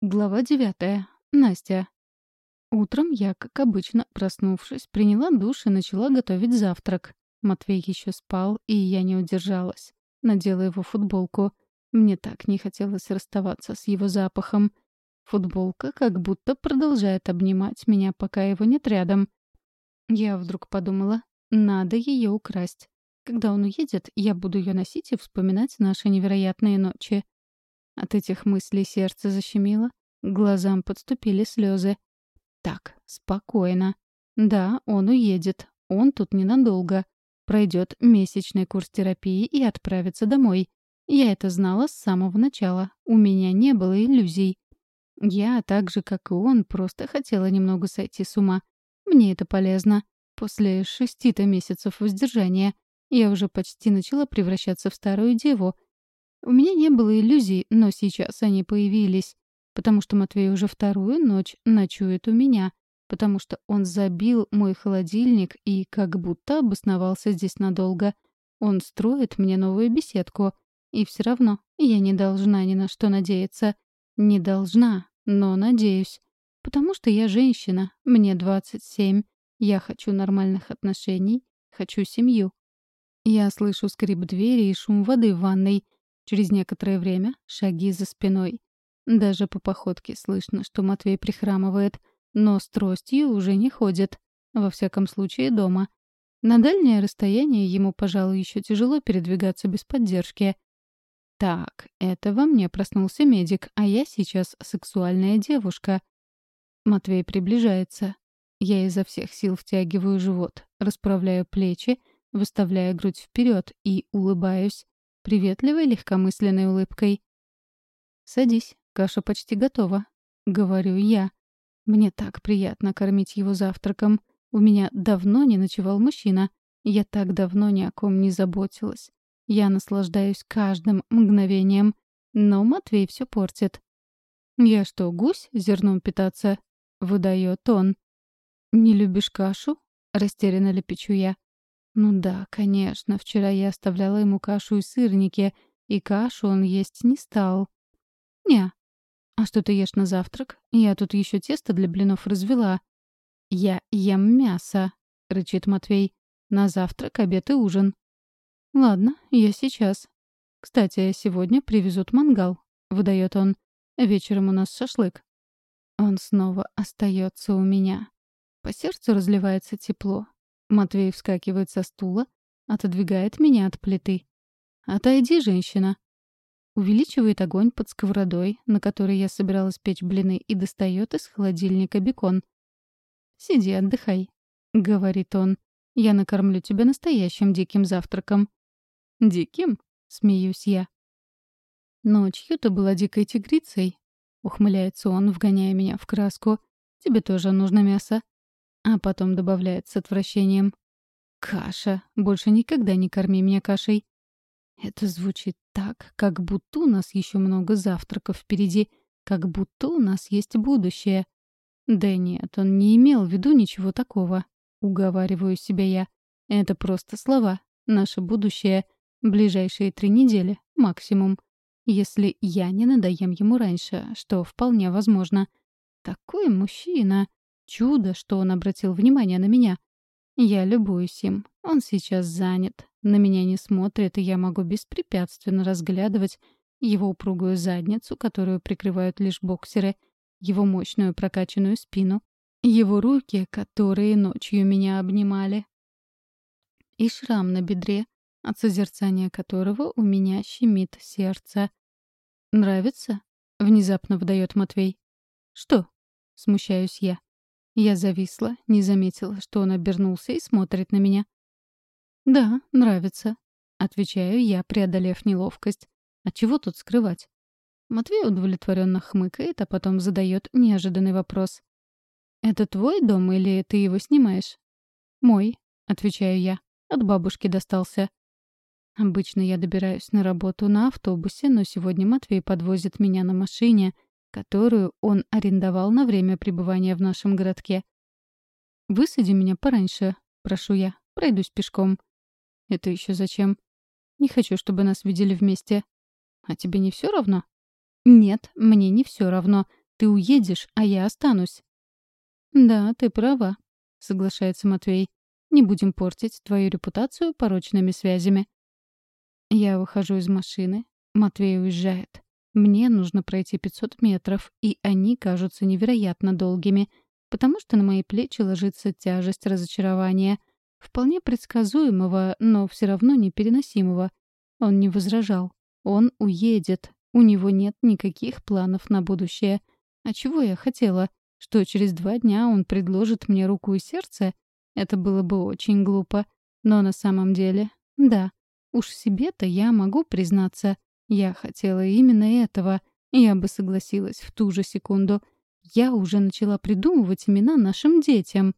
Глава девятая. Настя. Утром я, как обычно, проснувшись, приняла душ и начала готовить завтрак. Матвей еще спал, и я не удержалась. Надела его футболку. Мне так не хотелось расставаться с его запахом. Футболка как будто продолжает обнимать меня, пока его нет рядом. Я вдруг подумала, надо ее украсть. Когда он уедет, я буду ее носить и вспоминать наши невероятные ночи. От этих мыслей сердце защемило, глазам подступили слезы. Так, спокойно. Да, он уедет. Он тут ненадолго. Пройдет месячный курс терапии и отправится домой. Я это знала с самого начала. У меня не было иллюзий. Я, так же, как и он, просто хотела немного сойти с ума. Мне это полезно. После шести-то месяцев воздержания я уже почти начала превращаться в старую деву — у меня не было иллюзий, но сейчас они появились, потому что Матвей уже вторую ночь ночует у меня, потому что он забил мой холодильник и как будто обосновался здесь надолго. Он строит мне новую беседку, и все равно я не должна ни на что надеяться. Не должна, но надеюсь. Потому что я женщина, мне 27, я хочу нормальных отношений, хочу семью. Я слышу скрип двери и шум воды в ванной — Через некоторое время шаги за спиной. Даже по походке слышно, что Матвей прихрамывает, но с тростью уже не ходит. Во всяком случае, дома. На дальнее расстояние ему, пожалуй, еще тяжело передвигаться без поддержки. Так, это во мне проснулся медик, а я сейчас сексуальная девушка. Матвей приближается. Я изо всех сил втягиваю живот, расправляю плечи, выставляя грудь вперед и улыбаюсь приветливой легкомысленной улыбкой. «Садись, каша почти готова», — говорю я. Мне так приятно кормить его завтраком. У меня давно не ночевал мужчина. Я так давно ни о ком не заботилась. Я наслаждаюсь каждым мгновением. Но Матвей все портит. «Я что, гусь зерном питаться?» — выдает он. «Не любишь кашу?» — растерянно лепечу я. Ну да, конечно, вчера я оставляла ему кашу и сырники, и кашу он есть не стал. Не. А что ты ешь на завтрак? Я тут еще тесто для блинов развела. Я ем мясо, рычит Матвей. На завтрак, обед и ужин. Ладно, я сейчас. Кстати, сегодня привезут мангал, выдает он. Вечером у нас шашлык. Он снова остается у меня. По сердцу разливается тепло. Матвей вскакивает со стула, отодвигает меня от плиты. «Отойди, женщина!» Увеличивает огонь под сковородой, на которой я собиралась печь блины, и достает из холодильника бекон. «Сиди, отдыхай», — говорит он. «Я накормлю тебя настоящим диким завтраком». «Диким?» — смеюсь я. «Ночью ты была дикой тигрицей», — ухмыляется он, вгоняя меня в краску. «Тебе тоже нужно мясо а потом добавляет с отвращением. «Каша. Больше никогда не корми меня кашей». Это звучит так, как будто у нас еще много завтраков впереди, как будто у нас есть будущее. Да нет, он не имел в виду ничего такого. Уговариваю себя я. Это просто слова. Наше будущее — ближайшие три недели, максимум. Если я не надоем ему раньше, что вполне возможно. Такой мужчина. Чудо, что он обратил внимание на меня. Я любуюсь им. Он сейчас занят. На меня не смотрит, и я могу беспрепятственно разглядывать его упругую задницу, которую прикрывают лишь боксеры, его мощную прокачанную спину, его руки, которые ночью меня обнимали. И шрам на бедре, от созерцания которого у меня щемит сердце. «Нравится?» — внезапно выдает Матвей. «Что?» — смущаюсь я. Я зависла, не заметила, что он обернулся и смотрит на меня. «Да, нравится», — отвечаю я, преодолев неловкость. «А чего тут скрывать?» Матвей удовлетворенно хмыкает, а потом задает неожиданный вопрос. «Это твой дом или ты его снимаешь?» «Мой», — отвечаю я. «От бабушки достался». Обычно я добираюсь на работу на автобусе, но сегодня Матвей подвозит меня на машине — которую он арендовал на время пребывания в нашем городке. «Высади меня пораньше», — прошу я. «Пройдусь пешком». «Это еще зачем?» «Не хочу, чтобы нас видели вместе». «А тебе не все равно?» «Нет, мне не все равно. Ты уедешь, а я останусь». «Да, ты права», — соглашается Матвей. «Не будем портить твою репутацию порочными связями». Я выхожу из машины. Матвей уезжает. Мне нужно пройти 500 метров, и они кажутся невероятно долгими, потому что на мои плечи ложится тяжесть разочарования, вполне предсказуемого, но все равно непереносимого. Он не возражал. Он уедет. У него нет никаких планов на будущее. А чего я хотела? Что через два дня он предложит мне руку и сердце? Это было бы очень глупо. Но на самом деле, да, уж себе-то я могу признаться. Я хотела именно этого. Я бы согласилась в ту же секунду. Я уже начала придумывать имена нашим детям.